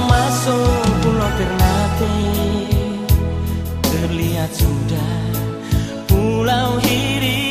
masuk pulau Ternate. Terlihat sudah pulau Hiri.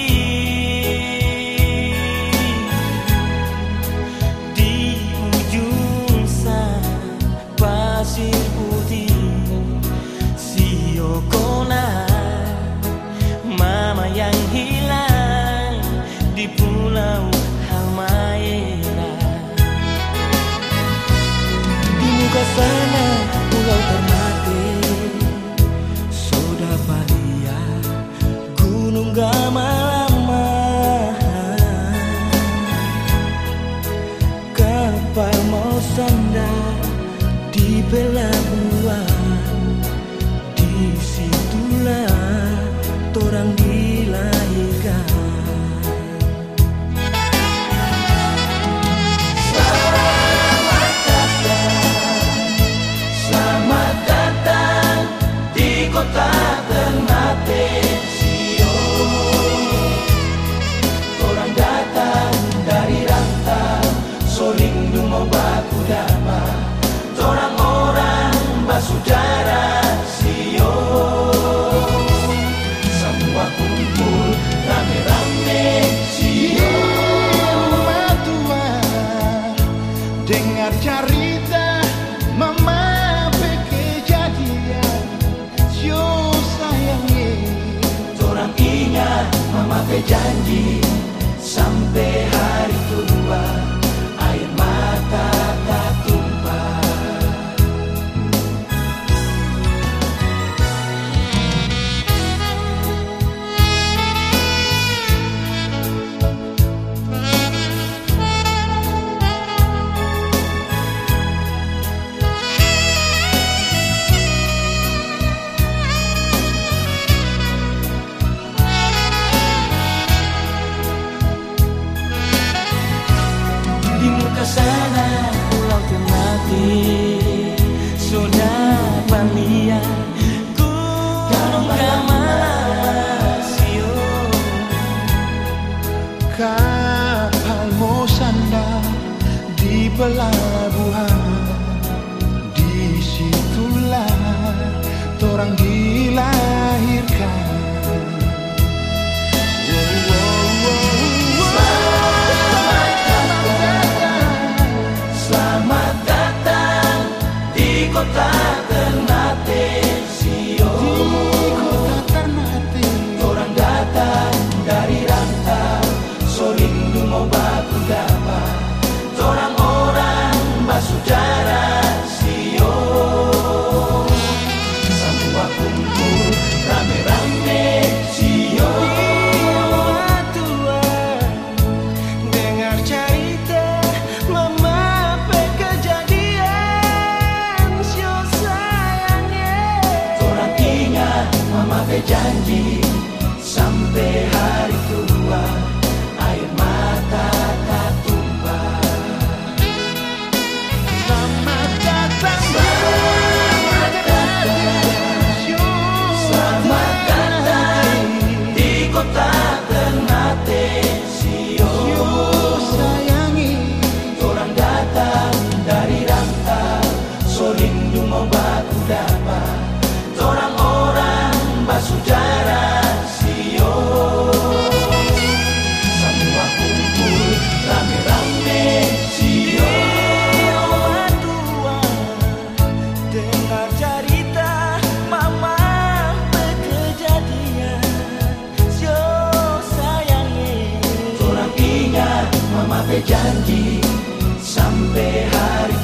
cerita mama kejadian yo sayangi Orang ingat mama janji sampai hari tua. pelabuhan. Di situlah Torang dilahirkan. Selamat datang di kota Ternate. 的战役。berjanji sampai hari